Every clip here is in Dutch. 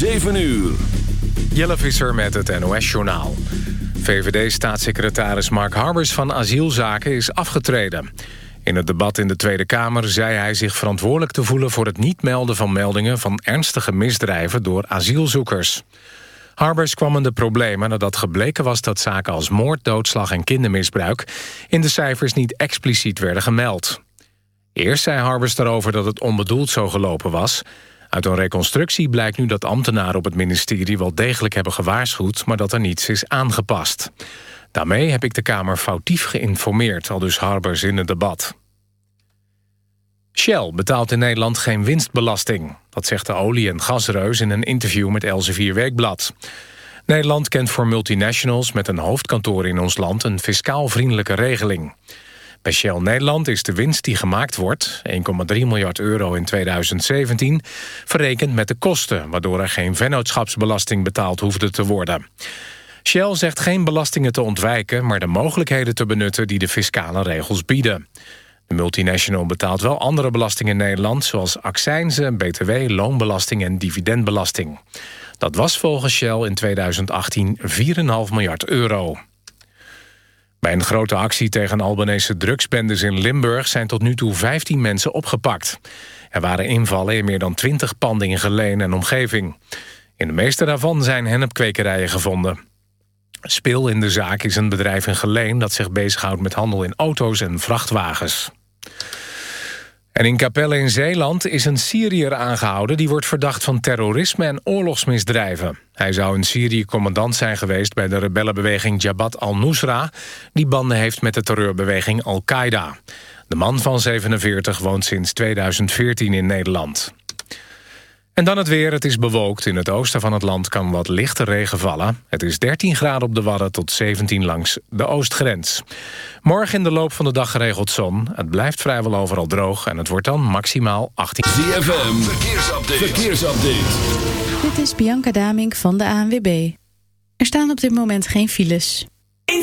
7 uur. Jelle Visser met het NOS-journaal. VVD-staatssecretaris Mark Harbers van Asielzaken is afgetreden. In het debat in de Tweede Kamer zei hij zich verantwoordelijk te voelen... voor het niet melden van meldingen van ernstige misdrijven door asielzoekers. Harbers kwam in de problemen nadat gebleken was dat zaken als moord, doodslag en kindermisbruik... in de cijfers niet expliciet werden gemeld. Eerst zei Harbers daarover dat het onbedoeld zo gelopen was... Uit een reconstructie blijkt nu dat ambtenaren op het ministerie wel degelijk hebben gewaarschuwd, maar dat er niets is aangepast. Daarmee heb ik de Kamer foutief geïnformeerd, al dus Harbers in het debat. Shell betaalt in Nederland geen winstbelasting. Dat zegt de olie- en gasreus in een interview met Elsevier Weekblad. Nederland kent voor multinationals met een hoofdkantoor in ons land... een fiscaal vriendelijke regeling. Bij Shell Nederland is de winst die gemaakt wordt, 1,3 miljard euro in 2017, verrekend met de kosten, waardoor er geen vennootschapsbelasting betaald hoefde te worden. Shell zegt geen belastingen te ontwijken, maar de mogelijkheden te benutten die de fiscale regels bieden. De multinational betaalt wel andere belastingen in Nederland... zoals accijnzen, btw, loonbelasting en dividendbelasting. Dat was volgens Shell in 2018 4,5 miljard euro. Bij een grote actie tegen Albanese drugsbendes in Limburg... zijn tot nu toe 15 mensen opgepakt. Er waren invallen in meer dan 20 panden in Geleen en omgeving. In de meeste daarvan zijn hennepkwekerijen gevonden. Speel in de zaak is een bedrijf in Geleen... dat zich bezighoudt met handel in auto's en vrachtwagens. En in Capelle in Zeeland is een Syriër aangehouden... die wordt verdacht van terrorisme en oorlogsmisdrijven. Hij zou in Syrië commandant zijn geweest... bij de rebellenbeweging Jabhat al-Nusra... die banden heeft met de terreurbeweging Al-Qaeda. De man van 47 woont sinds 2014 in Nederland. En dan het weer. Het is bewolkt. In het oosten van het land kan wat lichte regen vallen. Het is 13 graden op de Wadden tot 17 langs de oostgrens. Morgen in de loop van de dag geregeld zon. Het blijft vrijwel overal droog en het wordt dan maximaal 18. ZFM, verkeersupdate. verkeersupdate. Dit is Bianca Damink van de ANWB. Er staan op dit moment geen files. In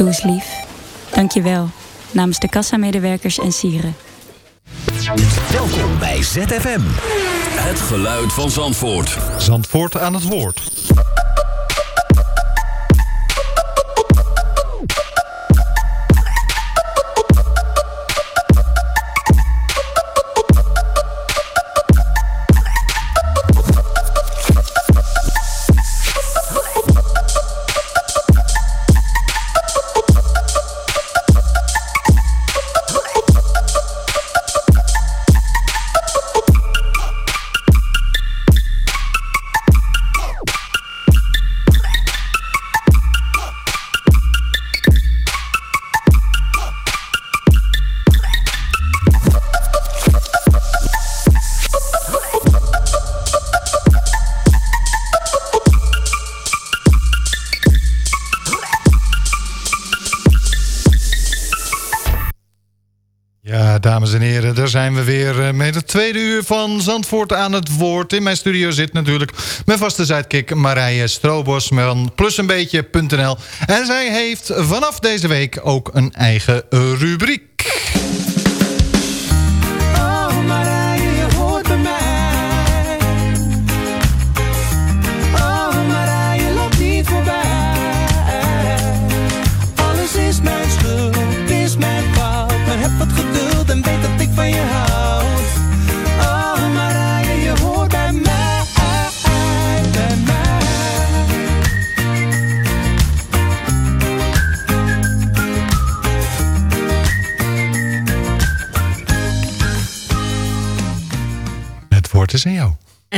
Doe eens lief. Dank je wel. Namens de kassamedewerkers en sieren. Welkom bij ZFM. Het geluid van Zandvoort. Zandvoort aan het woord. Daar zijn we weer eh, met het tweede uur van Zandvoort aan het woord. In mijn studio zit natuurlijk mijn vaste sidekick Marije Strobos van plusenbeetje.nl. En zij heeft vanaf deze week ook een eigen rubriek.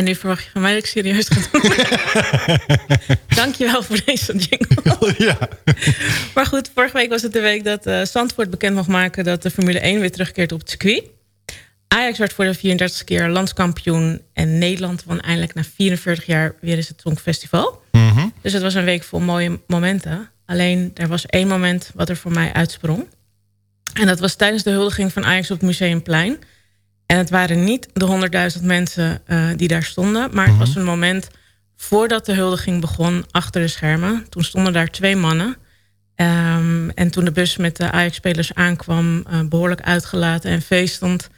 En nu verwacht je van mij dat ik serieus ga doen. Dankjewel voor deze jingle. ja. Maar goed, vorige week was het de week dat Zandvoort bekend mocht maken... dat de Formule 1 weer terugkeert op het circuit. Ajax werd voor de 34e keer landskampioen... en Nederland won eindelijk na 44 jaar weer eens het Songfestival. Mhm. Dus het was een week vol mooie momenten. Alleen, er was één moment wat er voor mij uitsprong. En dat was tijdens de huldiging van Ajax op het Museumplein... En het waren niet de 100.000 mensen eh, die daar stonden. Maar het was een moment voordat de huldiging begon achter de schermen. Toen stonden daar twee mannen. Ehm, en toen de bus met de Ajax-spelers aankwam, eh, behoorlijk uitgelaten en feestend.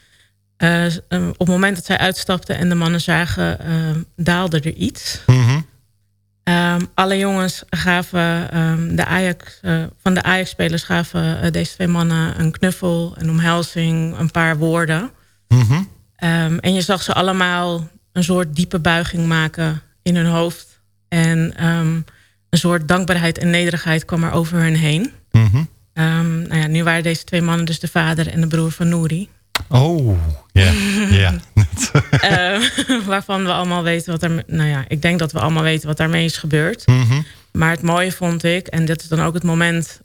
eh, op het moment dat zij uitstapten en de mannen zagen, daalde er iets. Mhm. Ehm, alle jongens gaven ehm, de Ajax, van de Ajax-spelers gaven deze twee mannen een knuffel, een omhelzing, een paar woorden. Mhm. Ehm, en je zag ze allemaal een soort diepe buiging maken in hun hoofd. En ehm, een soort dankbaarheid en nederigheid kwam er over hun heen. Mhm. Ehm, nou ja, nu waren deze twee mannen dus de vader en de broer van Nouri. Oh, ja. ja. Eh, waarvan we allemaal weten wat er... Nou ja, ik denk dat we allemaal weten wat daarmee is gebeurd. Mhm. Maar het mooie vond ik, en dit is dan ook het moment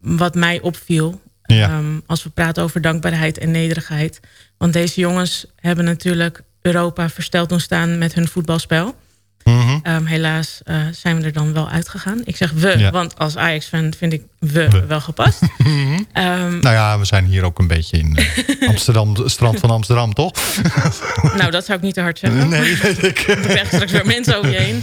wat mij opviel... Ja. ehm, als we praten over dankbaarheid en nederigheid. Want deze jongens hebben natuurlijk Europa versteld doen staan met hun voetbalspel. Mhm. Ehm, helaas eh, zijn we er dan wel uitgegaan. Ik zeg we, Ja. want als Ajax-fan vind ik we, wel gepast. Ehm, Nou ja, we zijn hier ook een beetje in eh, Amsterdam, strand van Amsterdam, toch? nou, dat zou ik niet te hard zeggen. Nee, weet ik. Dan krijg straks weer mensen over je heen.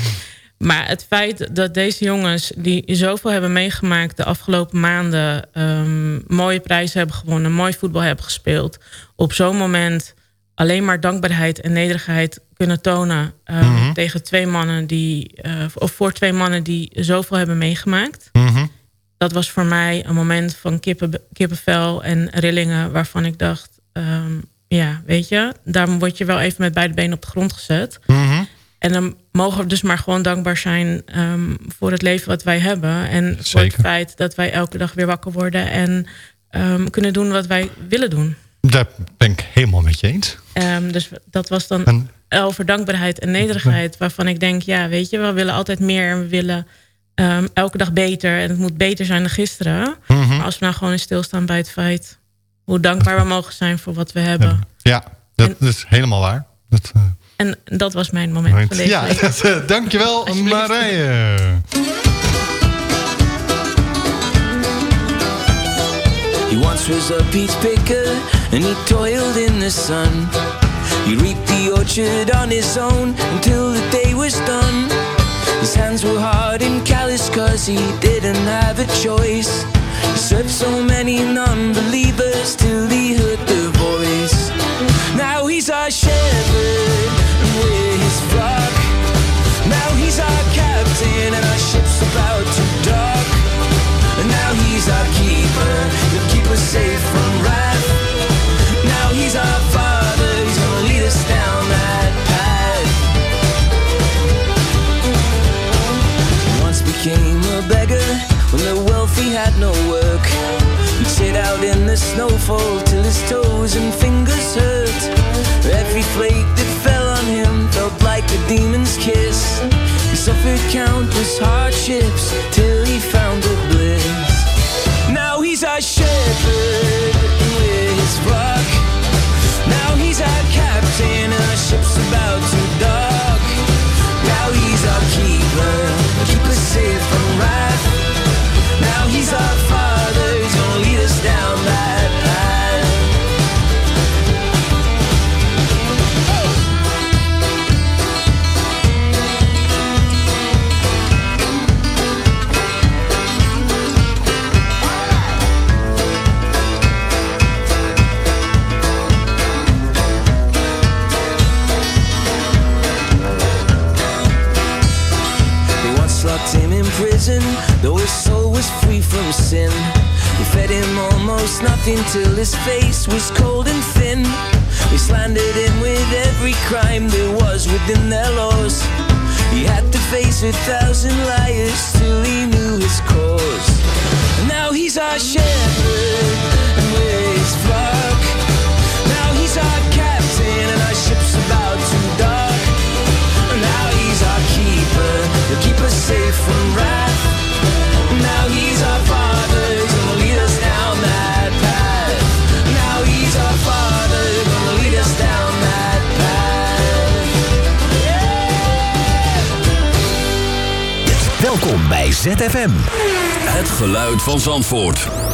Maar het feit dat deze jongens die zoveel hebben meegemaakt de afgelopen maanden, ehm, mooie prijzen hebben gewonnen, mooi voetbal hebben gespeeld, op zo'n moment alleen maar dankbaarheid en nederigheid kunnen tonen ehm, Mhm. tegen twee mannen die, eh, of voor twee mannen die zoveel hebben meegemaakt. Mhm. Dat was voor mij een moment van kippen, kippenvel en rillingen waarvan ik dacht, ehm, ja, weet je, daar word je wel even met beide benen op de grond gezet. Mhm. En dan mogen we dus maar gewoon dankbaar zijn ehm, voor het leven wat wij hebben. En voor het feit dat wij elke dag weer wakker worden en ehm, kunnen doen wat wij willen doen. Daar ben ik helemaal met je eens. Ehm, dus dat was dan En- over dankbaarheid en nederigheid. Waarvan ik denk, ja, weet je, we willen altijd meer en we willen elke dag beter. En het moet beter zijn dan gisteren. Mhm. Maar als we nou gewoon in stilstaan bij het feit hoe dankbaar we mogen zijn voor wat we hebben. Ja, dat, is helemaal waar. Dat, eh, En dat was mijn moment van deze ja, dat, eh, dankjewel Marije. He once was a peach picker and he toiled in the sun. He reaped the orchard on his own until the day was done. His hands were hard and callous cause he didn't have a choice. He served so many non-believers snowfall till his toes and fingers hurt. Every flake that fell on him felt like a demon's kiss. He suffered countless hardships from sin. We fed him almost nothing till his face was cold and thin. We slandered him with every crime there was within their laws. He had to face a thousand liars till he knew his cause. Now he's our shepherd, and we're his flock. ZFM. Het geluid van Zandvoort.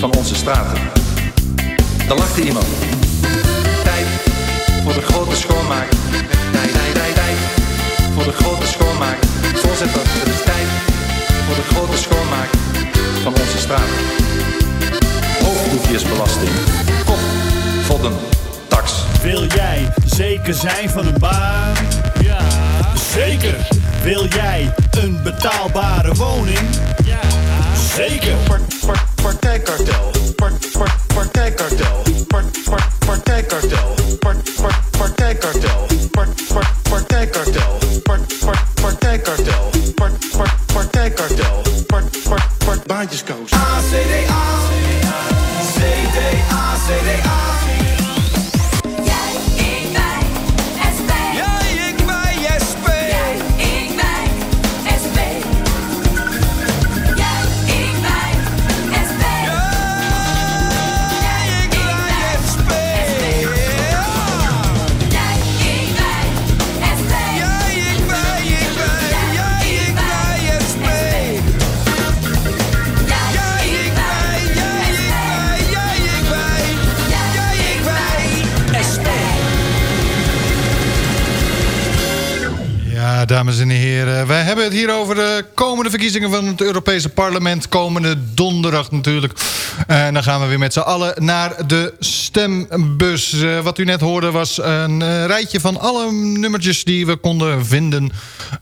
Van onze straten. Daar lachte iemand. Tijd voor de grote schoonmaak. Tijd, tijd, tijd, tijd. Voor de grote schoonmaak. Voorzitter, het is tijd voor de grote schoonmaak van onze straten. Hoofddoekjesbelasting. Kop, vodden, tax. Wil jij zeker zijn van een baan? Ja. Zeker. Wil jij een betaalbare woning? Ja. Zeker. Partijkartel. Part, part, partijkartel. Part, part, partijkartel. Part, part, verkiezingen van het Europese parlement. Komende donderdag natuurlijk. En dan gaan we weer met z'n allen naar de stembus. Eh, wat u net hoorde was een eh, rijtje van alle nummertjes die we konden vinden...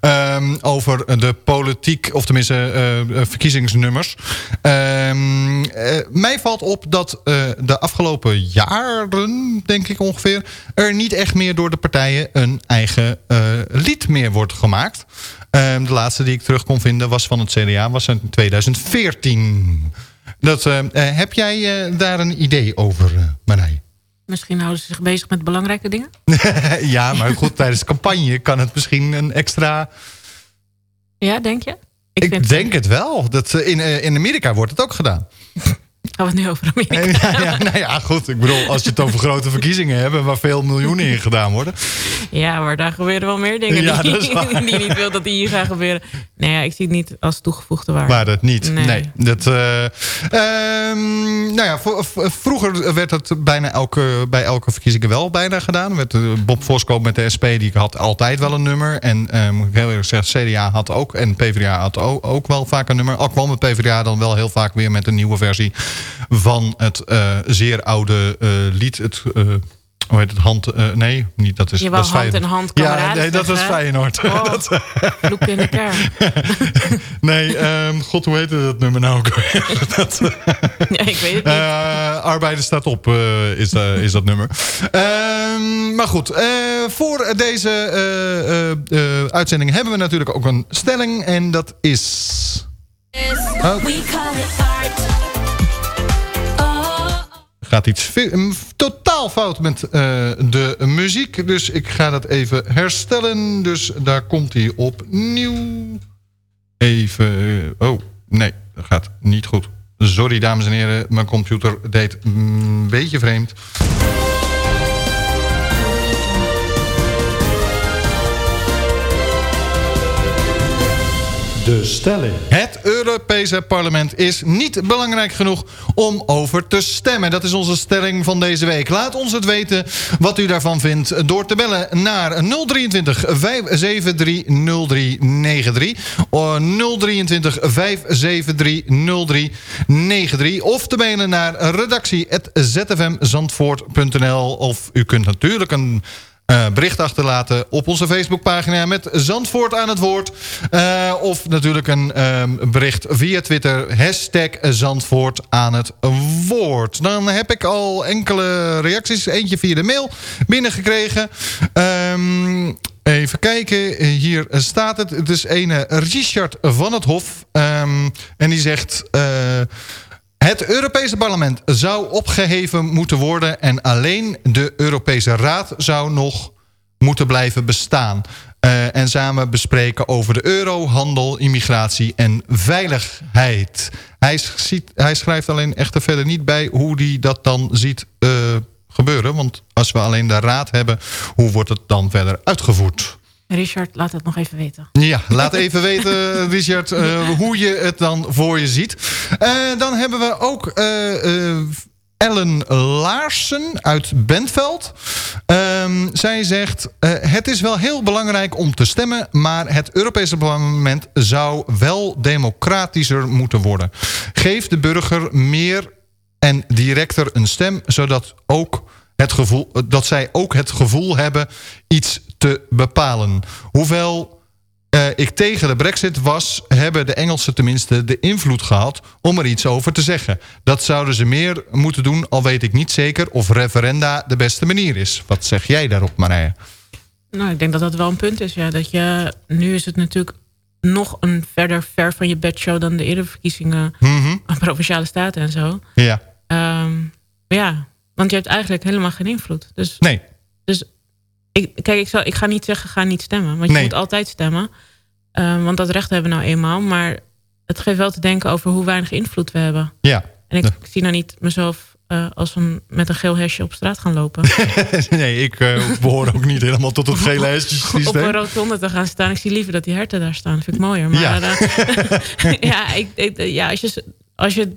ehm, over de politiek, of tenminste eh, eh, verkiezingsnummers. Ehm, eh, mij valt op dat eh, de afgelopen jaren, denk ik ongeveer... er niet echt meer door de partijen een eigen eh, lied meer wordt gemaakt. Ehm, de laatste die ik terug kon vinden was van het CDA, was in 2014. Dat, eh, eh, heb jij eh, daar een idee over, eh, Marij? Misschien houden ze zich bezig met belangrijke dingen. ja, maar goed, tijdens de campagne kan het misschien een extra... Ja, denk je? Ik, denk het wel. Dat, in, in Amerika wordt het ook gedaan. Gaan we het nu over Amerika ja, ja, nou ja, goed. Ik bedoel, als je het over grote verkiezingen hebt... waar veel miljoenen in gedaan worden. Ja, maar daar gebeuren wel meer dingen Ja, die, dat die niet wil dat die hier gaan gebeuren. Nee, ja, ik zie het niet als toegevoegde waarde. Maar dat niet. Nee. Nee. Dat, eh, ehm, nou ja, vroeger werd het bijna elke, bij elke verkiezingen wel bijna gedaan. Werd, eh, Bob Voskoop met de SP die had altijd wel een nummer. En eh, moet ik heel eerlijk zeggen, CDA had ook. En PvdA had ook, ook wel vaak een nummer. Al kwam het PvdA dan wel heel vaak weer met een nieuwe versie van het eh, zeer oude eh, lied. Het, eh, hoe heet het? Hand, eh, nee, niet, dat is, Je dat is hand in hand Ja, nee, dat was? Feyenoord. Oh, Dat- in de kerk. Nee, ehm, god, hoe heette dat nummer nou ook dat, Ja, ik weet het niet. eh Arbeider staat op, eh, is, eh, is dat nummer. Ehm, maar goed, eh, voor deze eh, eh, eh, uitzending hebben we natuurlijk ook een stelling. En dat is... Oh. We call it art. Gaat iets totaal fout met eh, de muziek. Dus ik ga dat even herstellen. Dus daar komt hij opnieuw. Even... Oh, nee, dat gaat niet goed. Sorry, dames en heren, mijn computer deed een beetje vreemd. De stelling. Het Europese parlement is niet belangrijk genoeg om over te stemmen. Dat is onze stelling van deze week. Laat ons het weten wat u daarvan vindt door te bellen naar 023 573 0393. 023 573 0393. Of te mailen naar redactie.zfmzandvoort.nl. Of u kunt natuurlijk een bericht achterlaten op onze Facebookpagina met Zandvoort aan het woord. Uh, of natuurlijk een uh, bericht via Twitter, hashtag Zandvoort aan het woord. Dan heb ik al enkele reacties, eentje via de mail binnengekregen. Um, Even kijken, hier staat het. Het is ene Richard van het Hof. Um, en die zegt... Uh, het Europese parlement zou opgeheven moeten worden... en alleen de Europese Raad zou nog moeten blijven bestaan. Uh, en samen bespreken over de euro, handel, immigratie en veiligheid. Hij, ziet, hij schrijft alleen echter verder niet bij hoe hij dat dan ziet uh, gebeuren. Want als we alleen de Raad hebben, hoe wordt het dan verder uitgevoerd? Richard, laat het nog even weten. Ja, laat even weten, Richard, uh, hoe je het dan voor je ziet. Uh, dan hebben we ook Ellen Laarsen uit Bentveld. Um, zij zegt, het is wel heel belangrijk om te stemmen... maar het Europese parlement zou wel democratischer moeten worden. Geef de burger meer en directer een stem... zodat ook het gevoel, dat zij ook het gevoel hebben iets te bepalen. Hoewel uh, ik tegen de brexit was... hebben de Engelsen tenminste de invloed gehad om er iets over te zeggen. Dat zouden ze meer moeten doen, al weet ik niet zeker... of referenda de beste manier is. Wat zeg jij daarop, Marije? Nou, ik denk dat dat wel een punt is. Ja. Dat je, nu is het natuurlijk nog een verder ver van je bedshow... dan de eerdere verkiezingen, mm -hmm. Provinciale Staten en zo. Ja. Um, ja, want je hebt eigenlijk helemaal geen invloed. Dus, nee. Dus ik, kijk, ik, zal, ik ga niet zeggen, ga niet stemmen. Want je moet altijd stemmen. Um, want dat recht hebben we nou eenmaal. Maar het geeft wel te denken over hoe weinig invloed we hebben. Ja. En ik, zie nou niet mezelf uh, als een, met een geel hesje op straat gaan lopen. nee, ik uh, behoor ook niet helemaal tot het gele hesje. op een rotonde te gaan staan. Ik zie liever dat die herten daar staan. Dat vind ik mooier. Maar ja, uh, ja, ik, ik, ja als je... Als je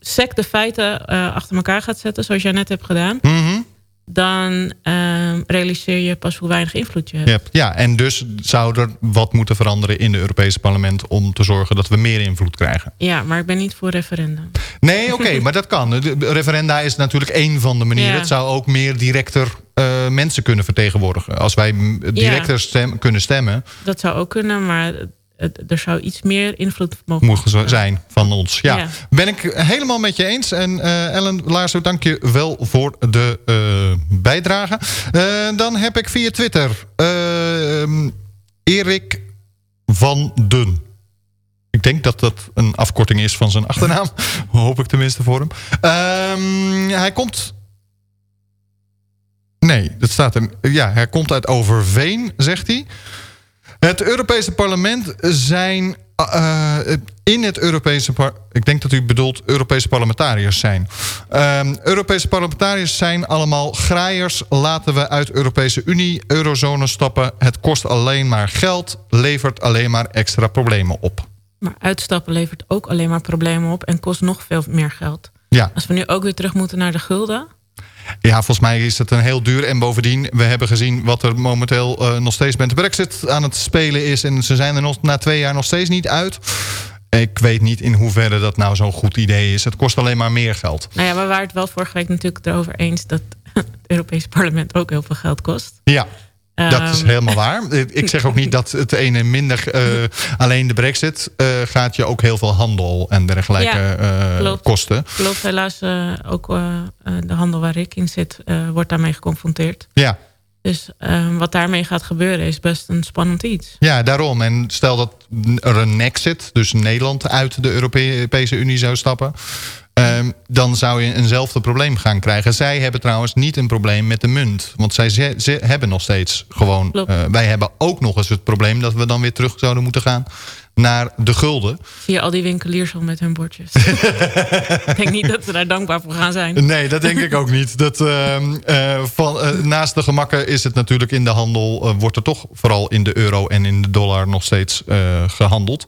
sec de feiten achter elkaar gaat zetten, zoals jij net hebt gedaan... Mm -hmm. Dan uh, realiseer je pas hoe weinig invloed je hebt. Ja, ja, en dus zou er wat moeten veranderen in het Europese parlement... om te zorgen dat we meer invloed krijgen. Ja, maar ik ben niet voor referendum. Nee, oké, okay, maar dat kan. De referenda is natuurlijk één van de manieren. Ja. Het zou ook meer directer uh, mensen kunnen vertegenwoordigen. Als wij directer ja. stem, kunnen stemmen... Dat zou ook kunnen, maar er zou iets meer invloed mogen Moet zijn van ons. Ja. ja. Ben ik helemaal met je eens. En uh, Ellen Laarsen, dank je wel voor de uh, bijdrage. Uh, dan heb ik via Twitter Erik van Dun. Ik denk dat dat een afkorting is van zijn achternaam. Hoop ik tenminste voor hem. Um, hij komt... Nee, dat staat er. Ja, hij komt uit Overveen, zegt hij. Het Europese parlement zijn uh, in het Europese... Ik denk dat u bedoelt Europese parlementariërs zijn. Um, Europese parlementariërs zijn allemaal graaiers. Laten we uit Europese Unie, eurozone stappen. Het kost alleen maar geld, levert alleen maar extra problemen op. Maar uitstappen levert ook alleen maar problemen op... en kost nog veel meer geld. Ja. Als we nu ook weer terug moeten naar de gulden... Ja, volgens mij is het een heel duur. En bovendien, we hebben gezien wat er momenteel uh, nog steeds met de brexit aan het spelen is. En ze zijn er nog, na twee jaar nog steeds niet uit. Ik weet niet in hoeverre dat nou zo'n goed idee is. Het kost alleen maar meer geld. Nou ja, maar we waren het wel vorige week natuurlijk erover eens... dat het Europese parlement ook heel veel geld kost. Ja. Dat is helemaal waar. Ik zeg ook niet dat het ene minder... Uh, alleen de brexit uh, gaat je ook heel veel handel en dergelijke ja, uh, kosten. Klopt, helaas ook de handel waar ik in zit... wordt daarmee geconfronteerd. Ja. Dus wat daarmee gaat gebeuren is best een spannend iets. Ja, daarom. En stel dat er een exit, dus Nederland uit de Europese Unie zou stappen... Um, dan zou je eenzelfde probleem gaan krijgen. Zij hebben trouwens niet een probleem met de munt. Want zij ze, ze hebben nog steeds gewoon... Uh, wij hebben ook nog eens het probleem... dat we dan weer terug zouden moeten gaan naar de gulden. Via al die winkeliers al met hun bordjes. ik denk niet dat ze daar dankbaar voor gaan zijn. Nee, dat denk ik ook niet. Dat, ehm, eh, van, eh, naast de gemakken is het natuurlijk in de handel... eh, wordt er toch vooral in de euro en in de dollar nog steeds eh, gehandeld.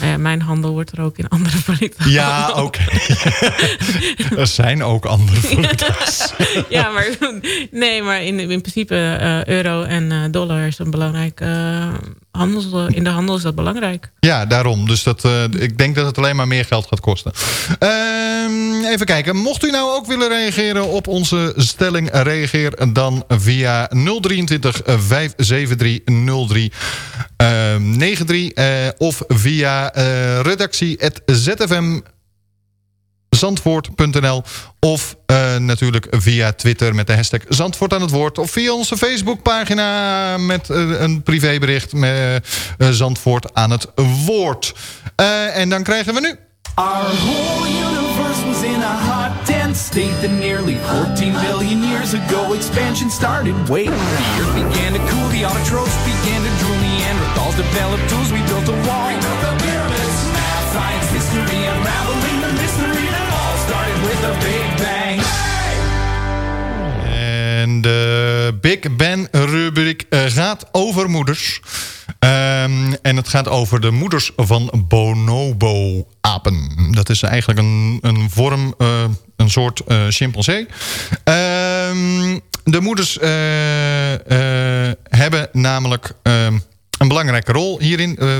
Nou mijn handel wordt er ook in andere valuta Ja, oké. er zijn ook andere valuta's. ja, maar nee, maar in, in principe euro en dollar is een belangrijk eh, in de handel is dat belangrijk. Ja, daarom. Dus dat, eh, ik denk dat het alleen maar meer geld gaat kosten. Ehm, even kijken. Mocht u nou ook willen reageren op onze stelling... reageer dan via 023 573 03 93... eh, of via eh redactie zfm zandvoort.nl of eh, natuurlijk via Twitter met de hashtag Zandvoort aan het woord... of via onze Facebookpagina met eh, een privébericht met eh, Zandvoort aan het woord. En dan krijgen we nu... Our whole universe was in a hot, dense state that nearly 14 billion years ago expansion started. Wait, the earth began to cool, the autotrophs began to drool, Neanderthals developed tools, we built a wall. We built the pyramids, math, science, history, unraveling a big bang. En de Big Ben rubriek eh, gaat over moeders. Ehm, en het gaat over de moeders van bonobo-apen. Dat is eigenlijk een, een vorm, eh, een soort eh chimpansee. Ehm, de moeders hebben namelijk... ehm, een belangrijke rol hierin. Eh,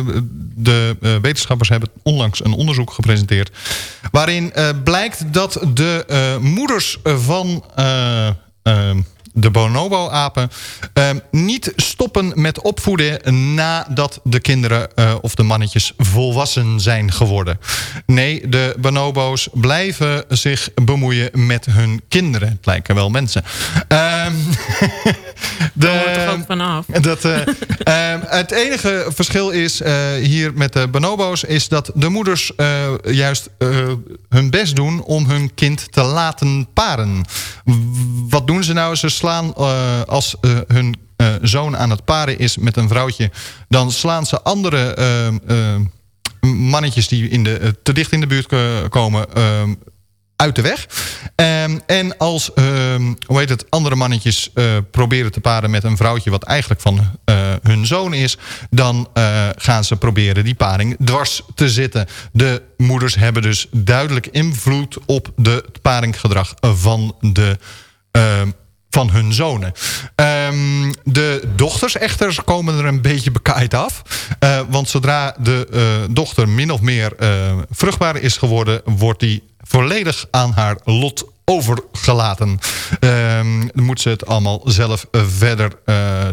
de eh, wetenschappers hebben onlangs een onderzoek gepresenteerd... waarin eh, blijkt dat de moeders van de bonobo-apen... eh, niet stoppen met opvoeden nadat de kinderen eh, of de mannetjes volwassen zijn geworden. Nee, de bonobo's blijven zich bemoeien met hun kinderen. Het lijken wel mensen. Ehm, de, toch ook vanaf. dat, eh, ehm, het enige verschil is eh, hier met de bonobo's... is dat de moeders juist hun best doen om hun kind te laten paren. Wat doen ze nou? Ze slaan eh, als eh, hun eh, zoon aan het paren is met een vrouwtje... dan slaan ze andere ehm, ehm, mannetjes die in de, te dicht in de buurt komen... ehm, uit de weg. Ehm, en als ehm, hoe heet het, andere mannetjes proberen te paren met een vrouwtje... wat eigenlijk van hun zoon is... dan gaan ze proberen die paring dwars te zitten. De moeders hebben dus duidelijk invloed op de paringgedrag van de... van hun zonen. Ehm, de dochters echter komen er een beetje bekaaid af. Eh, want zodra de eh, dochter min of meer eh, vruchtbaar is geworden... wordt die volledig aan haar lot overgelaten. Ehm, dan moet ze het allemaal zelf verder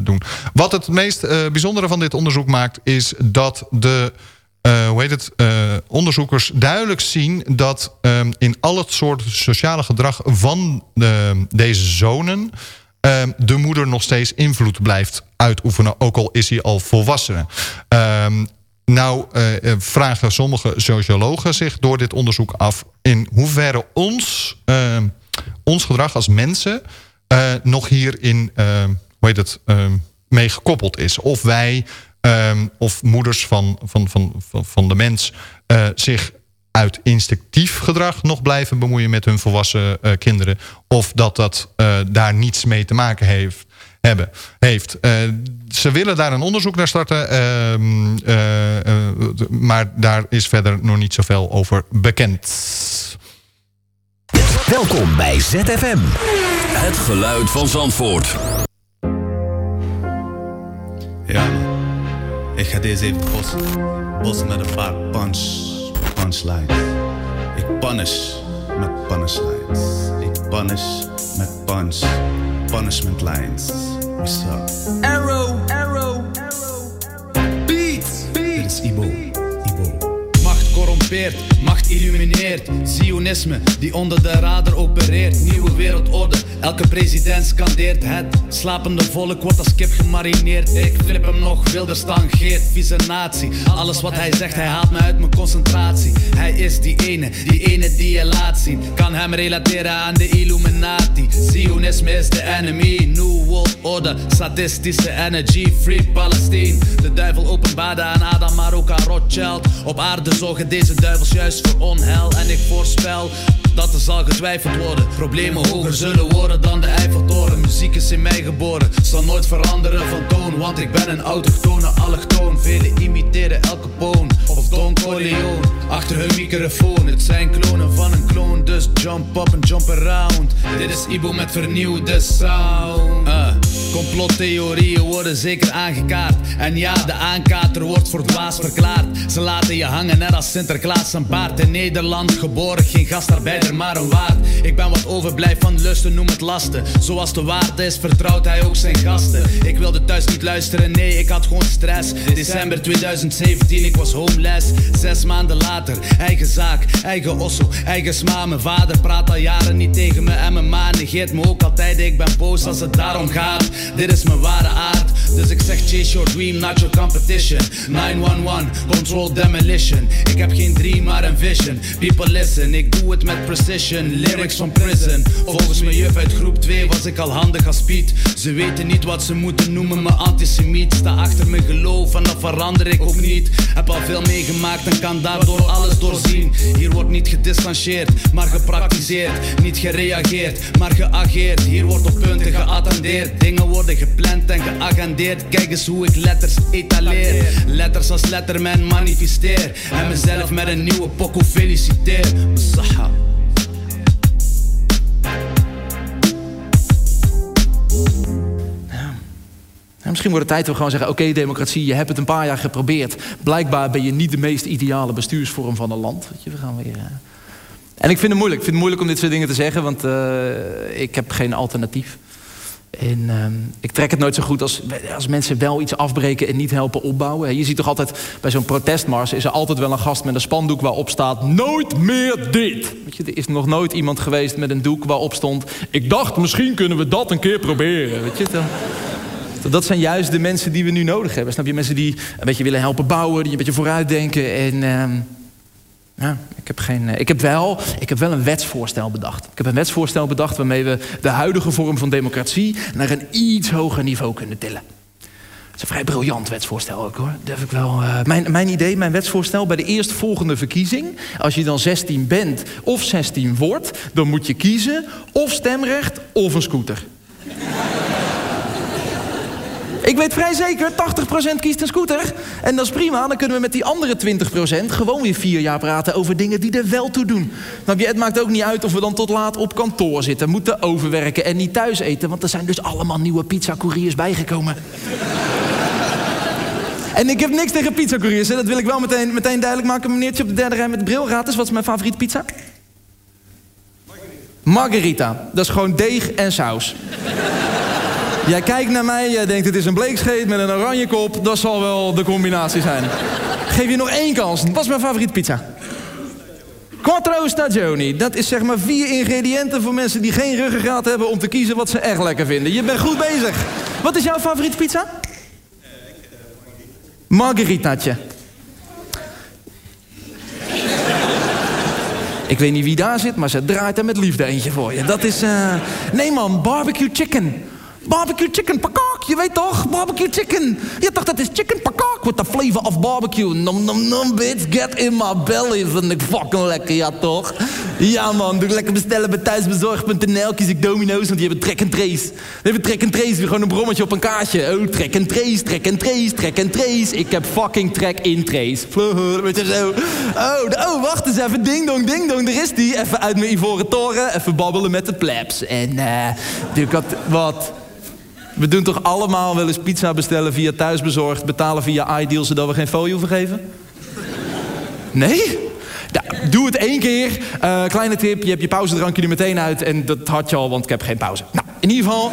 doen. Wat het meest bijzondere van dit onderzoek maakt... is dat de hoe heet het, eh, onderzoekers duidelijk zien... dat ehm, in al het soort sociale gedrag van de, deze zonen... ehm, de moeder nog steeds invloed blijft uitoefenen... ook al is hij al volwassen. Ehm, nou eh, eh, vragen sommige sociologen zich door dit onderzoek af... in hoeverre ons, ehm, ons gedrag als mensen... eh, nog hierin ehm, hoe heet het, ehm, mee gekoppeld is. Of wij ehm, of moeders van, van, van, van, van de mens eh, zich uit instinctief gedrag nog blijven bemoeien met hun volwassen eh, kinderen. Of dat dat eh, daar niets mee te maken heeft. Hebben, heeft. Eh, ze willen daar een onderzoek naar starten. ehm, eh, eh, maar daar is verder nog niet zoveel over bekend. Welkom bij ZFM. Het geluid van Zandvoort. Ja, ik ga deze even bossen. Bossen met een paar punch, punchlines. Ik punish met punishlines. Ik punish met punch, punishment lines. What's up? Arrow, arrow, Beats, Dit is Ibo. Macht illumineert, Zionisme die onder de radar opereert. Nieuwe wereldorde, elke president scandeert het. Slapende volk wordt als kip gemarineerd. Ik flip hem nog, wilder stangeert, vieze natie. Alles wat hij zegt, hij haalt me uit mijn concentratie. Hij is die ene, die ene die je laat zien. Kan hem relateren aan de Illuminati. Zionisme is de enemy, New World Order. Sadistische energy, free Palestine. De duivel openbaarde aan Adam, maar ook aan Rothschild. Op aarde zorgen deze duivels juist voor onheil. En ik voorspel dat er zal getwijfeld worden. Problemen hoger zullen worden dan de Eiffeltoren. Muziek is in mij geboren, zal nooit veranderen van toon. Want ik ben een autochtone allochtoon. Velen imiteren elke poon of Don Corleone. Achter hun microfoon, het zijn klonen van een kloon. Dus jump up en jump around. Dit is Ibo met vernieuwde sound. Uh, complottheorieën worden zeker aangekaart. En ja, de aankater wordt voor dwaas verklaard. Ze laten je hangen net als Sinterklaas een paard. In Nederland geboren, geen gastarbeider, maar een waard. Ik ben wat overblijf van lusten, noem het lasten. Zoals de waarde is, vertrouwt hij ook zijn gasten. Ik wilde thuis niet luisteren, nee, ik had gewoon stress. December 2017, ik was homeless. Zes maanden later, eigen zaak, eigen osso, eigen sma. Mijn vader praat al jaren niet tegen me en mijn ma negeert me ook altijd. Ik ben boos als het daarom gaat. Dit is mijn ware aard. Dus ik zeg chase your dream, not your competition. 911, control demolition. Ik heb geen dream, maar een vision. People listen, ik doe het met precision. Lyrics from prison. Volgens mijn juf uit groep 2 was ik al handig als Piet. Ze weten niet wat ze moeten noemen me antisemiet. Sta achter mijn geloof en dat verander ik ook niet. Heb al veel meegemaakt en kan daardoor alles doorzien. Hier wordt niet gedistanceerd, maar gepraktiseerd. Niet gereageerd, maar geageerd. Hier wordt op punten geattendeerd. Dingen worden gepland en geagendeerd. Kijk eens hoe ik letters etaleer. Letters als letterman manifesteer. En mezelf met een nieuwe pokoe feliciteer. Misschien wordt het tijd dat we gewoon zeggen: oké, democratie, je hebt het een paar jaar geprobeerd. Blijkbaar ben je niet de meest ideale bestuursvorm van een land. Weet je, we gaan weer. eh. En ik vind het moeilijk. Ik vind het moeilijk om dit soort dingen te zeggen, want eh, ik heb geen alternatief. En ehm, ik trek het nooit zo goed als, als mensen wel iets afbreken en niet helpen opbouwen. Je ziet toch altijd bij zo'n protestmars is er altijd wel een gast met een spandoek waarop staat: Nooit meer dit. Weet je, er is nog nooit iemand geweest met een doek waarop stond: Ik dacht, misschien kunnen we dat een keer proberen. Weet je, dat zijn juist de mensen die we nu nodig hebben. Snap je? Mensen die een beetje willen helpen bouwen, die een beetje vooruitdenken. En ehm, ja, ik heb, geen, eh, ik, heb wel, ik heb wel een wetsvoorstel bedacht. Ik heb een wetsvoorstel bedacht waarmee we de huidige vorm van democratie naar een iets hoger niveau kunnen tillen. Het is een vrij briljant wetsvoorstel ook hoor. Durf ik wel, eh, mijn, mijn idee, mijn wetsvoorstel bij de eerstvolgende verkiezing. Als je dan 16 bent of 16 wordt, dan moet je kiezen of stemrecht of een scooter. Ik weet vrij zeker, 80% kiest een scooter. En dat is prima, dan kunnen we met die andere 20% gewoon weer vier jaar praten over dingen die er wel toe doen. Je, het maakt ook niet uit of we dan tot laat op kantoor zitten, moeten overwerken en niet thuis eten. Want er zijn dus allemaal nieuwe pizza-couriers bijgekomen. En ik heb niks tegen pizza-couriers, dat wil ik wel meteen, meteen duidelijk maken. Meneertje op de derde rij met de bril, raad eens, wat is mijn favoriete pizza? Margarita. Dat is gewoon deeg en saus. Jij kijkt naar mij, jij denkt het is een bleekscheet met een oranje kop. Dat zal wel de combinatie zijn. Geef je nog één kans. Wat is mijn favoriete pizza? Quattro stagioni. Dat is zeg maar vier ingrediënten voor mensen die geen ruggengraat hebben... om te kiezen wat ze echt lekker vinden. Je bent goed bezig. Wat is jouw favoriete pizza? Margarita'tje. Ik weet niet wie daar zit, maar ze draait er met liefde eentje voor je. Dat is... eh, Nee man, barbecue chicken. Barbecue chicken pakak, je weet toch? Barbecue chicken. Je dacht dat is chicken pakak with the flavor of barbecue. Nom nom nom bitch, get in my belly. Vind ik fucking lekker, ja toch? Ja man, doe lekker bestellen bij thuisbezorg.nl. Kies ik Domino's, want die hebben track and trace. Die hebben track and trace, weer gewoon een brommetje op een kaartje. Oh, track and trace, track and trace, track and trace. Ik heb fucking track in trace. Weet je zo. Oh, oh, wacht eens even. Ding dong, ding dong, daar is die. Even uit mijn ivoren toren, even babbelen met de plebs. En eh, had, wat... We doen toch allemaal wel eens pizza bestellen via thuisbezorgd... betalen via iDeal, zodat we geen fooi hoeven geven? Nee? Ja, doe het één keer. Eh, kleine tip, je hebt je pauzedrankje er meteen uit... en dat had je al, want ik heb geen pauze. Nou, in ieder geval...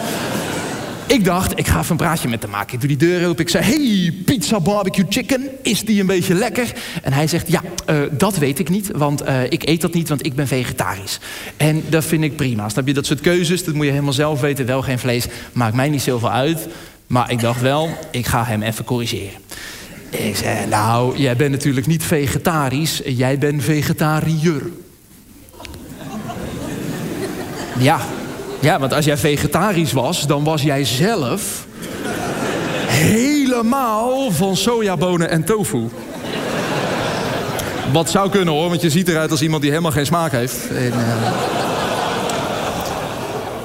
Ik dacht, ik ga even een praatje met hem maken. Ik doe die deur open. Ik zei, hey, pizza barbecue chicken. Is die een beetje lekker? En hij zegt, ja, eh, dat weet ik niet. Want eh, ik eet dat niet, want ik ben vegetarisch. En dat vind ik prima. Snap je, dat soort keuzes, dat moet je helemaal zelf weten. Wel geen vlees, maakt mij niet zoveel uit. Maar ik dacht wel, ik ga hem even corrigeren. Ik zei, nou, jij bent natuurlijk niet vegetarisch. Jij bent vegetariër. Ja, ja, want als jij vegetarisch was, dan was jij zelf helemaal van sojabonen en tofu. Wat zou kunnen hoor, want je ziet eruit als iemand die helemaal geen smaak heeft. En, uh...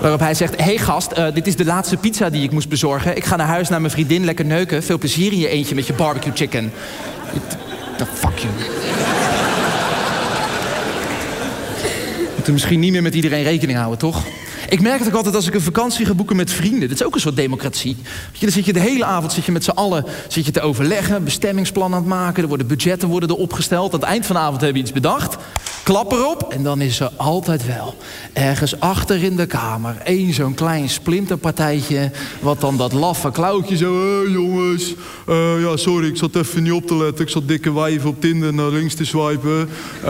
Waarop hij zegt, hey gast, uh, dit is de laatste pizza die ik moest bezorgen. Ik ga naar huis naar mijn vriendin, lekker neuken. Veel plezier in je eentje met je barbecue chicken. The fuck you. Moeten misschien niet meer met iedereen rekening houden, toch? Ik merk het ook altijd als ik een vakantie ga boeken met vrienden. Dat is ook een soort democratie. Dan zit je de hele avond zit je met z'n allen zit je te overleggen, bestemmingsplan aan het maken. Er worden budgetten worden er opgesteld. Aan het eind van de avond hebben we iets bedacht. Klap erop en dan is er altijd wel ergens achter in de kamer één zo'n klein splinterpartijtje. Wat dan dat laffe klauwtje zo. Hé jongens, uh, ja sorry, ik zat even niet op te letten. Ik zat dikke wijven op Tinder naar links te swipen. Uh,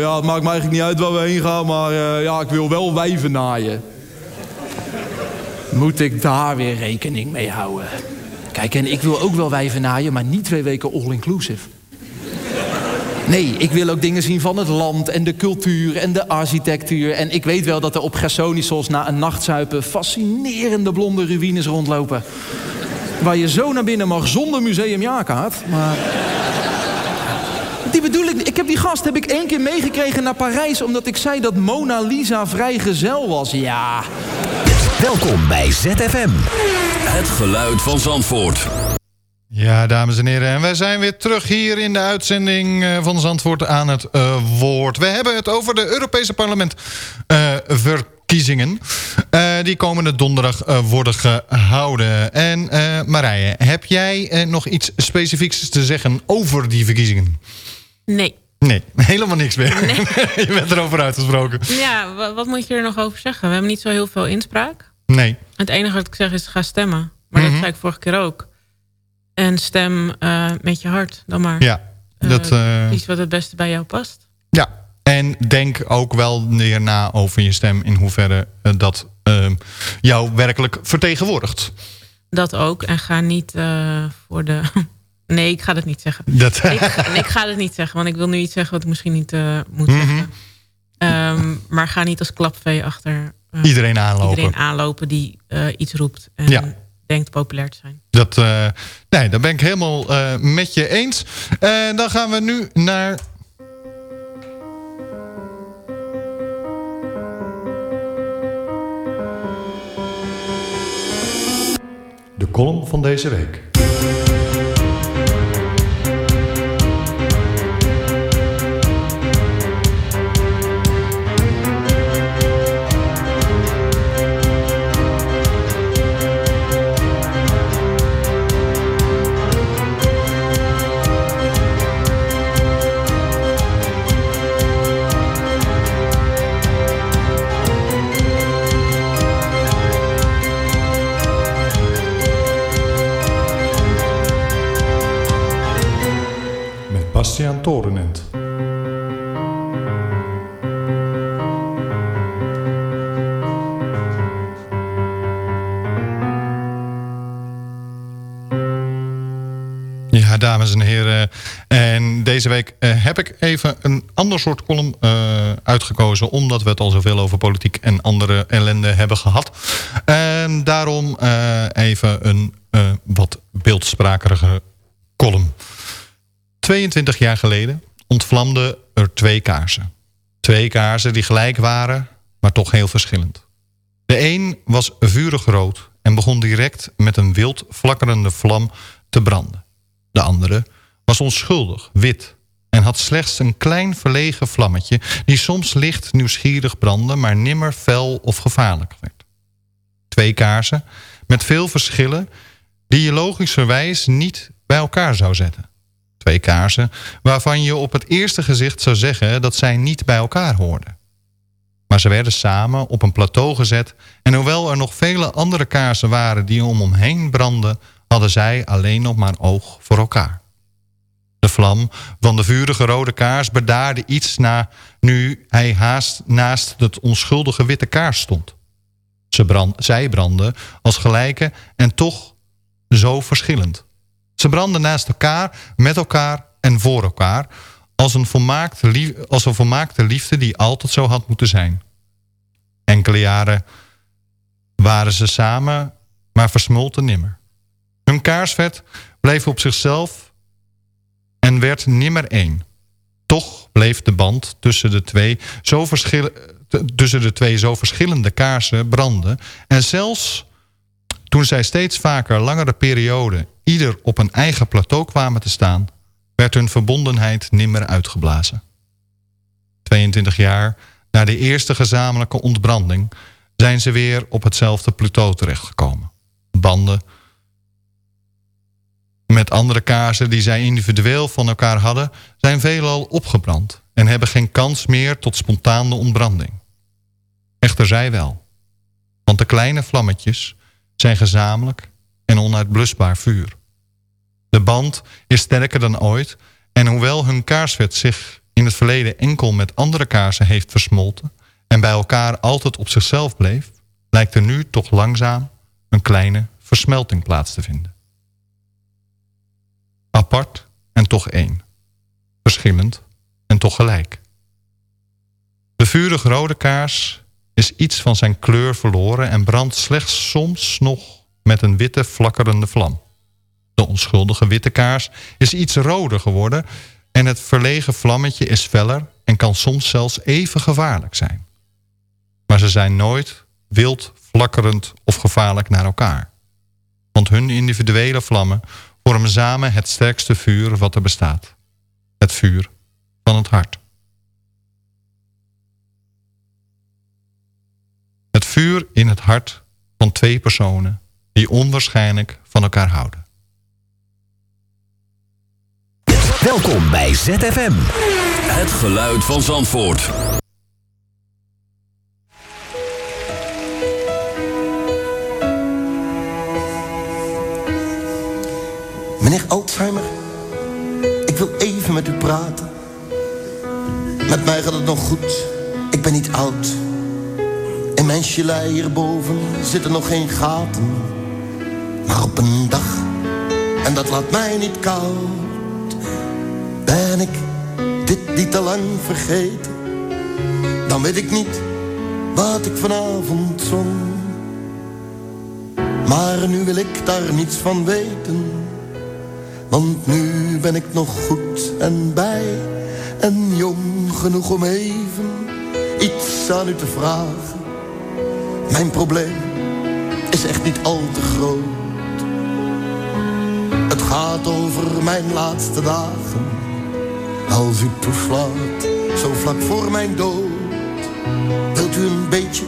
ja, het maakt me eigenlijk niet uit waar we heen gaan, maar uh, ja, ik wil wel wijven naaien moet ik daar weer rekening mee houden. Kijk, en ik wil ook wel wijven naaien, maar niet twee weken all-inclusive. Nee, ik wil ook dingen zien van het land en de cultuur en de architectuur. En ik weet wel dat er op Gersonisos na een nachtzuipen... fascinerende blonde ruïnes rondlopen. Waar je zo naar binnen mag zonder museumjaarkaart. Maar... Die bedoel ik, ik heb die gast heb ik één keer meegekregen naar Parijs... omdat ik zei dat Mona Lisa vrijgezel was. Ja, Welkom bij ZFM. Het geluid van Zandvoort. Ja, dames en heren. En wij zijn weer terug hier in de uitzending eh, van Zandvoort aan het uh, woord. We hebben het over de Europese parlementverkiezingen. Uh, die komende donderdag worden gehouden. En Marije, heb jij nog iets specifieks te zeggen over die verkiezingen? Nee. Nee, helemaal niks meer. Nee. je bent erover uitgesproken. Ja, wat moet je er nog over zeggen? We hebben niet zo heel veel inspraak. Nee. Het enige wat ik zeg is ga stemmen. Maar dat zei ik vorige keer ook. En stem uh, met je hart dan maar. Ja. Dat, uh, iets wat het beste bij jou past. Ja. En denk ook wel weer na over je stem. In hoeverre dat jou werkelijk vertegenwoordigt. Dat ook. En ga niet voor de... Nee, ik ga dat niet zeggen. Dat... Ik, ga, ik ga het niet zeggen, want ik wil nu iets zeggen wat ik misschien niet moet mm -hmm. zeggen. Um, maar ga niet als klapvee achter iedereen aanlopen. Iedereen aanlopen die uh, iets roept en ja. denkt populair te zijn. Dat, uh, nee, daar ben ik helemaal met je eens. En dan gaan we nu naar... De column van deze week. Ja, dames en heren. En deze week uh, heb ik even een ander soort column uh, uitgekozen... omdat we het al zoveel over politiek en andere ellende hebben gehad. En daarom uh, even een wat beeldsprakerige column. 22 jaar geleden ontvlamden er twee kaarsen. Twee kaarsen die gelijk waren, maar toch heel verschillend. De een was vurig rood en begon direct met een wild flakkerende vlam te branden. De andere was onschuldig, wit en had slechts een klein verlegen vlammetje... die soms licht nieuwsgierig brandde, maar nimmer fel of gevaarlijk werd. Twee kaarsen met veel verschillen die je logischerwijs niet bij elkaar zou zetten. Twee kaarsen waarvan je op het eerste gezicht zou zeggen dat zij niet bij elkaar hoorden. Maar ze werden samen op een plateau gezet... en hoewel er nog vele andere kaarsen waren die om hem brandden... hadden zij alleen nog maar oog voor elkaar. De vlam van de vurige rode kaars bedaarde iets na... nu hij haast naast het onschuldige witte kaars stond. Ze brand, zij brandden als gelijke en toch zo verschillend. Ze brandden naast elkaar, met elkaar en voor elkaar... als een volmaakte, lief, als een volmaakte liefde die altijd zo had moeten zijn. Enkele jaren waren ze samen, maar versmolten nimmer. Hun kaarsvet bleef op zichzelf en werd nimmer één. Toch bleef de band tussen de twee zo, tussen de twee zo verschillende kaarsen branden... en zelfs toen zij steeds vaker langere perioden... ieder op een eigen plateau kwamen te staan... werd hun verbondenheid nimmer uitgeblazen. 22 jaar na de eerste gezamenlijke ontbranding... zijn ze weer op hetzelfde plateau terechtgekomen. Banden met andere kaarsen die zij individueel van elkaar hadden... zijn veelal opgebrand en hebben geen kans meer tot spontane ontbranding. Echter zij wel. Want de kleine vlammetjes zijn gezamenlijk en onuitblusbaar vuur. De band is sterker dan ooit... en hoewel hun kaarsvet zich in het verleden enkel met andere kaarsen heeft versmolten... en bij elkaar altijd op zichzelf bleef... lijkt er nu toch langzaam een kleine versmelting plaats te vinden. Apart en toch één. Verschillend en toch gelijk. De vurig rode kaars is iets van zijn kleur verloren... en brandt slechts soms nog met een witte flakkerende vlam. De onschuldige witte kaars is iets roder geworden... en het verlegen vlammetje is feller... en kan soms zelfs even gevaarlijk zijn. Maar ze zijn nooit wild, flakkerend of gevaarlijk naar elkaar. Want hun individuele vlammen vormen samen het sterkste vuur wat er bestaat. Het vuur van het hart. Vuur in het hart van twee personen die onwaarschijnlijk van elkaar houden. Welkom bij ZFM. Het geluid van Zandvoort. Meneer Alzheimer, ik wil even met u praten. Met mij gaat het nog goed, ik ben niet oud. In mijn gelei hierboven zitten nog geen gaten. Maar op een dag, en dat laat mij niet koud, ben ik dit niet te lang vergeten. Dan weet ik niet wat ik vanavond zong. Maar nu wil ik daar niets van weten. Want nu ben ik nog goed en bij en jong genoeg om even iets aan u te vragen. Mijn probleem is echt niet al te groot. Het gaat over mijn laatste dagen. Als u toeslaat, zo vlak voor mijn dood. Wilt u een beetje,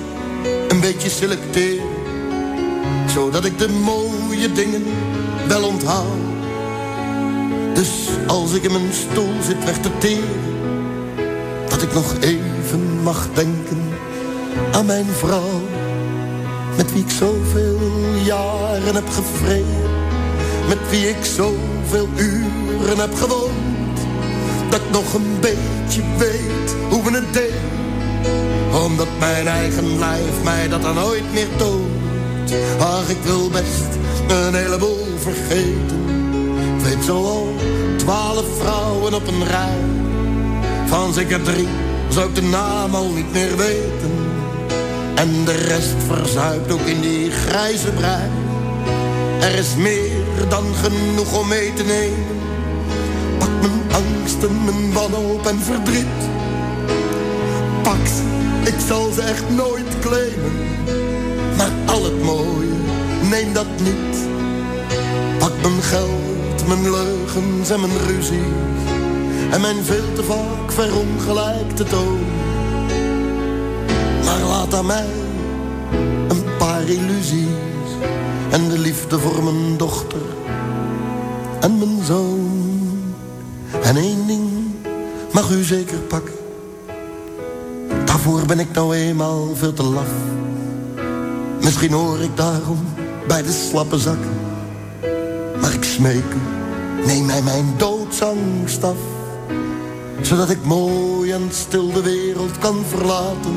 een beetje selecteren. Zodat ik de mooie dingen wel onthoud. Dus als ik in mijn stoel zit weg te teren. Dat ik nog even mag denken aan mijn vrouw met wie ik zoveel jaren heb gevreden. Met wie ik zoveel uren heb gewoond. Dat ik nog een beetje weet hoe we het deden. Omdat mijn eigen lijf mij dat dan nooit meer toont. Ach, ik wil best een heleboel vergeten. Ik weet zo al twaalf vrouwen op een rij. Van zeker drie zou ik de naam al niet meer weten. En de rest verzuipt ook in die grijze brei. Er is meer dan genoeg om mee te nemen. Pak mijn angsten, mijn wanhoop en verdriet. Pak ze, ik zal ze echt nooit claimen. Maar al het mooie, neem dat niet. Pak mijn geld, mijn leugens en mijn ruzie. En mijn veel te vaak verongelijkte toon aan mij een paar illusies en de liefde voor mijn dochter en mijn zoon. En één ding mag u zeker pakken, Daarvoor ben ik nou eenmaal veel te laf. Misschien hoor ik daarom bij de slappe zakken. Maar ik smeek u, neem mij mijn doodsangst af. Zodat ik mooi en stil de wereld kan verlaten.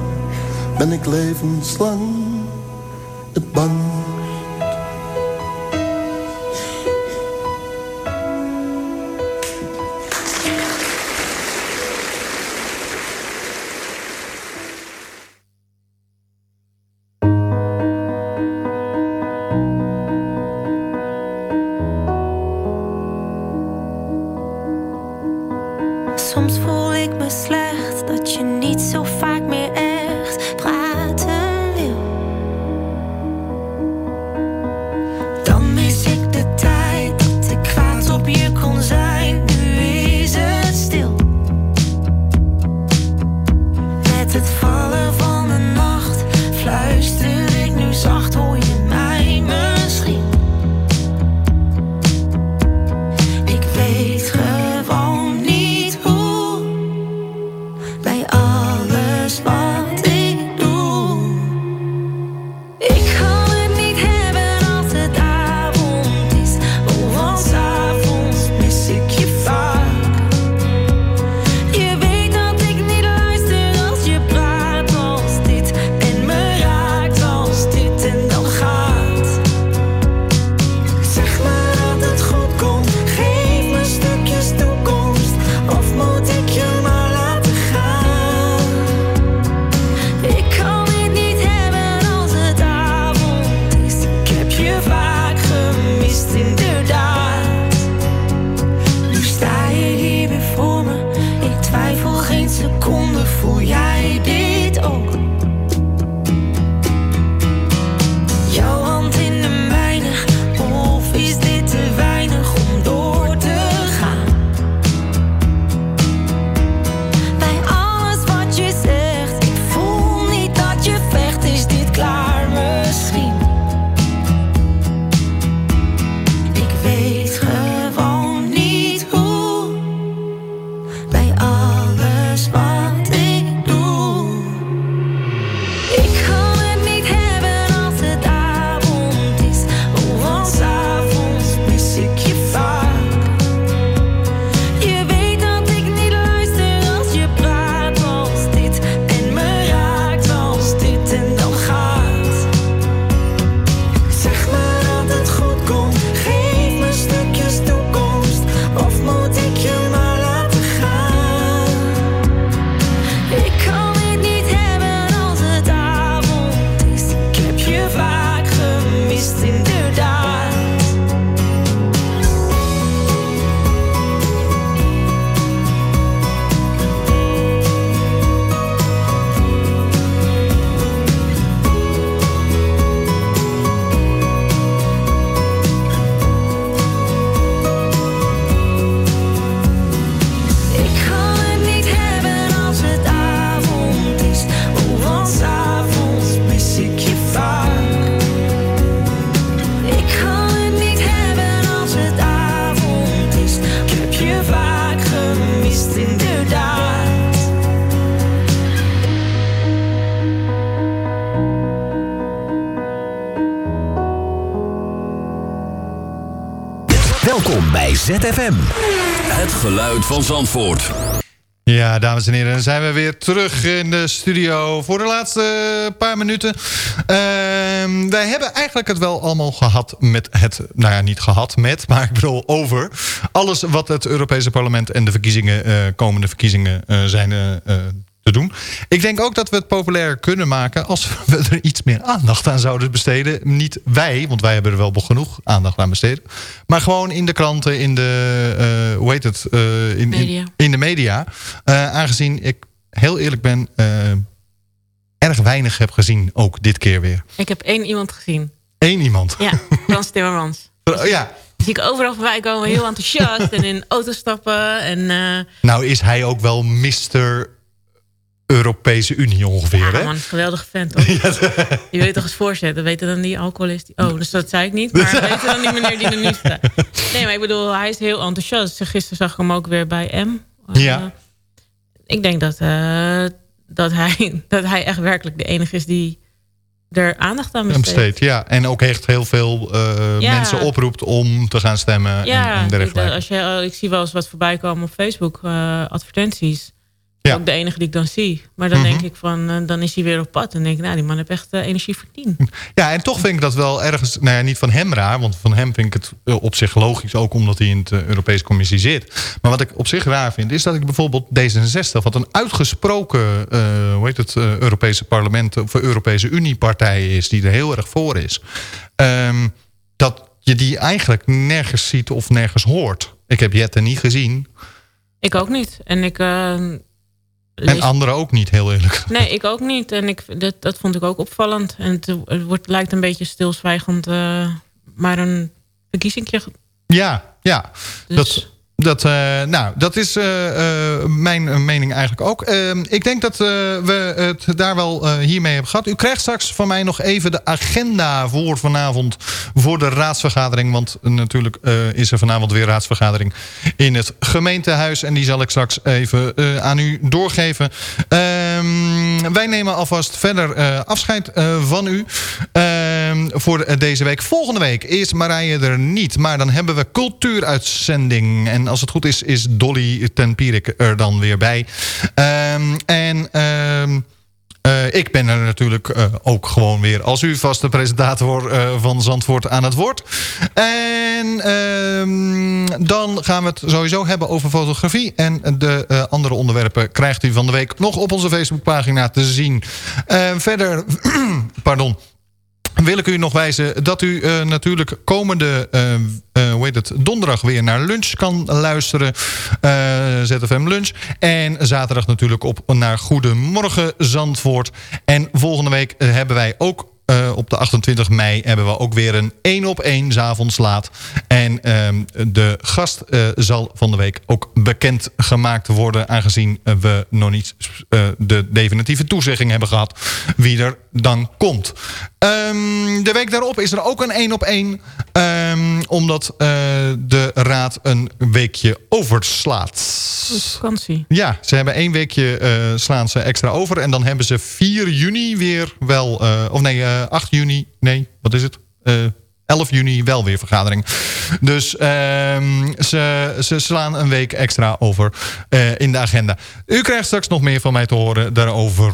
ben ik levenslang het bang. ZFM. Het geluid van Zandvoort. Ja, dames en heren, dan zijn we weer terug in de studio voor de laatste paar minuten. Ehm, wij hebben eigenlijk het wel allemaal gehad met het... Nou ja, niet gehad met, maar ik bedoel over... alles wat het Europese parlement en de verkiezingen, eh, komende verkiezingen eh, zijn eh, doen. Ik denk ook dat we het populair kunnen maken... als we er iets meer aandacht aan zouden besteden. Niet wij, want wij hebben er wel genoeg aandacht aan besteden. Maar gewoon in de kranten, in de... eh, hoe heet het? eh, in, Media. in, in de media. Eh, aangezien ik heel eerlijk ben, erg weinig heb gezien. Ook dit keer weer. Ik heb één iemand gezien. Eén iemand. Ja, Frans Timmermans. Oh, ja. Die zie ik overal voorbij komen, heel enthousiast. en in auto stappen. En, Nou is hij ook wel Mr. Europese Unie ongeveer, ja, hè? man, geweldige vent? Je weet toch eens voorzetten, weten dan die alcoholist... Die... Oh, dus dat zei ik niet, maar weten dan die meneer die er nu staat. Nee, maar ik bedoel, hij is heel enthousiast. Gisteren zag ik hem ook weer bij M. Ja. Ik denk dat, eh, dat, hij, dat hij echt werkelijk de enige is die er aandacht aan besteedt. Besteed, ja. En ook echt heel veel eh, Ja. mensen oproept om te gaan stemmen en, Ja, en ik, dergelijke. als je, eh, ik zie wel eens wat voorbij komen op Facebook, eh, advertenties. Is ook de enige die ik dan zie. Maar dan Mhm. denk ik van, eh, dan is hij weer op pad. En denk ik, nou, die man heeft echt eh, energie voor tien. Ja, en toch vind ik dat wel ergens, nou ja, niet van hem raar, want van hem vind ik het eh, op zich logisch, ook omdat hij in eh, Europese Commissie zit. Maar wat ik op zich raar vind, is dat ik bijvoorbeeld D66, wat een uitgesproken, hoe heet het, Europese parlement of Europese Unie-partij is, die er heel erg voor is, ehm, dat je die eigenlijk nergens ziet of nergens hoort. Ik heb Jette niet gezien Ik ook niet. En ik... en anderen ook niet, heel eerlijk. Nee, ik ook niet. En ik, dat, dat vond ik ook opvallend. En het, het wordt, lijkt een beetje stilzwijgend, eh, maar een verkiezingje. Ja, ja. Dus- Dat, dat, eh, nou, dat is eh, eh, mijn mening eigenlijk ook. Eh, ik denk dat we het daar wel hiermee hebben gehad. U krijgt straks van mij nog even de agenda voor vanavond voor de raadsvergadering. Want natuurlijk is er vanavond weer raadsvergadering in het gemeentehuis. En die zal ik straks even aan u doorgeven. Ehm, wij nemen alvast verder afscheid van u ehm, voor eh, deze week. Volgende week is Marije er niet. Maar dan hebben we cultuuruitzending. En als het goed is, is Dolly ten Pierik er dan weer bij. Ehm, en... ehm, eh, ik ben er natuurlijk eh, ook gewoon weer als u vaste presentator van Zandvoort aan het woord. En ehm, dan gaan we het sowieso hebben over fotografie. En de andere onderwerpen krijgt u van de week nog op onze Facebookpagina te zien. Verder, pardon wil ik u nog wijzen dat u eh, natuurlijk komende eh, eh, het, donderdag weer naar lunch kan luisteren. ZFM Lunch. En zaterdag natuurlijk op naar Goedemorgen Zandvoort. En volgende week hebben wij ook eh, op de 28 mei hebben we ook weer een 1 op 1 s'avonds laat. En ehm, de gast eh, zal van de week ook bekend gemaakt worden... aangezien we nog niet eh, de definitieve toezegging hebben gehad... wie er dan komt. Ehm, de week daarop is er ook een 1 op 1... ehm, omdat de raad een weekje overslaat. vakantie. Ja, ze hebben één weekje slaan ze extra over. En dan hebben ze 4 juni weer wel... of nee, 8 juni... Nee, wat is het? Eh 11 juni wel weer vergadering. Dus ehm, ze, ze slaan een week extra over eh, in de agenda. U krijgt straks nog meer van mij te horen daarover.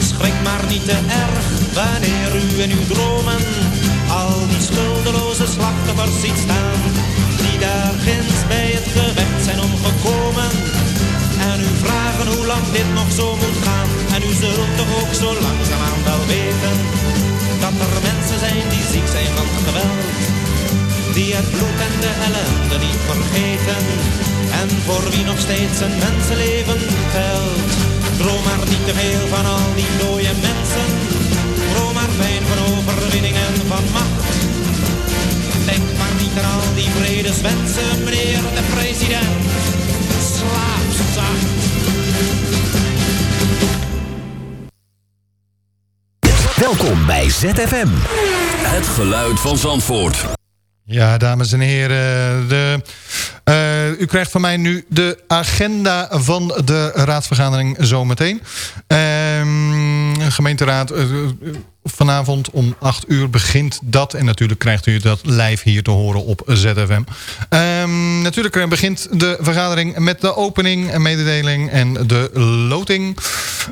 Schrik maar niet te erg wanneer u in uw dromen al die schuldeloze slachtoffers ziet staan. Die daar ginds bij het geweld zijn omgekomen. En u vragen hoe lang dit nog zo moet gaan. En u zult toch ook zo langzaamaan wel weten dat er mensen zijn die ziek zijn van geweld. Die het bloed en de ellende niet vergeten en voor wie nog steeds een mensenleven telt. Droom maar niet te veel van al die dode mensen. Droom maar fijn van overwinning en van macht. Denk maar niet aan al die vrede wensen, meneer de president. Slaap zacht. Welkom bij ZFM. Het geluid van Zandvoort. Ja, dames en heren. De, u krijgt van mij nu de agenda van de raadsvergadering zometeen. Um, gemeenteraad, uh, vanavond om 8 uur begint dat. En natuurlijk krijgt u dat live hier te horen op ZFM. Um, natuurlijk begint de vergadering met de opening en mededeling en de loting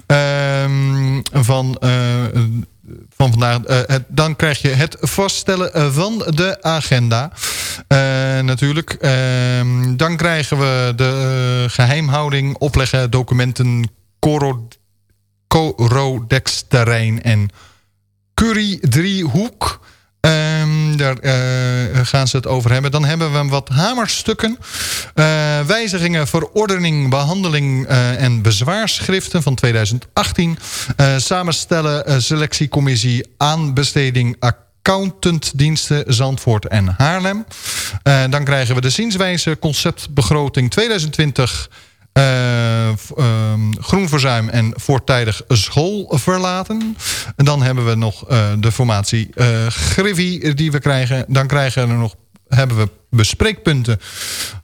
um, van... Uh, van vandaag. Het, dan krijg je het vaststellen van de agenda. Uh, natuurlijk. Uh, dan krijgen we de geheimhouding, opleggen, documenten, Corodex-terrein en Curie-driehoek. Um, daar uh, gaan ze het over hebben. Dan hebben we wat hamerstukken. Uh, wijzigingen, verordening, behandeling uh, en bezwaarschriften van 2018. samenstellen, selectiecommissie, aanbesteding, accountantdiensten Zandvoort en Haarlem. dan krijgen we de zienswijze conceptbegroting 2020... Uh, um, groenverzuim en voortijdig school verlaten. En dan hebben we nog uh, de formatie uh, die we krijgen. Dan krijgen we nog, hebben we bespreekpunten.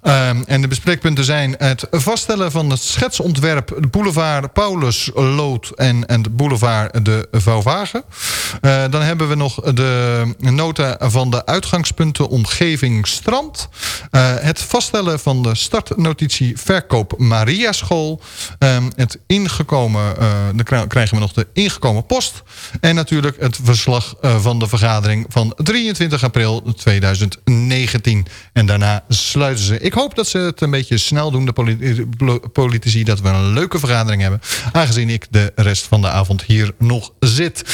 Um, en de bespreekpunten zijn het vaststellen van het schetsontwerp... boulevard Paulus Lood en, en de boulevard de Vauwagen. Uh, dan hebben we nog de nota van de uitgangspunten omgeving strand. Uh, het vaststellen van de startnotitie verkoop Maria School. Um, het ingekomen, uh, dan krijgen we nog de ingekomen post. En natuurlijk het verslag van de vergadering van 23 april 2019. En daarna sluiten ze. Ik hoop dat ze het een beetje snel doen, de politici. Dat we een leuke vergadering hebben. Aangezien ik de rest van de avond hier nog zit.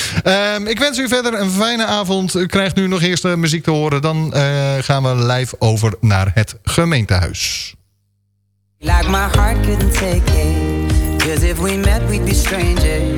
Um, ik wens u verder een fijne avond. U krijgt nu nog eerst de muziek te horen. Dan uh, gaan we live over naar het gemeentehuis. Like my heart take if we met.